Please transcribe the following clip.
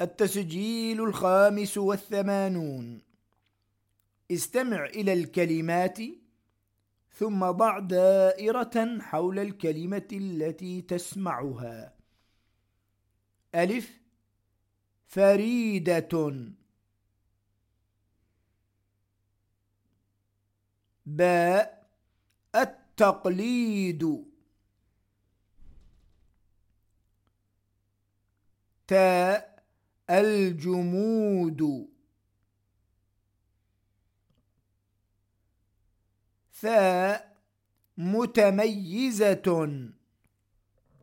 التسجيل الخامس والثمانون. استمع إلى الكلمات ثم ضع دائرة حول الكلمة التي تسمعها. ألف. فريدة. باء. التقليد. تاء. الجمود. ثاء متميزة.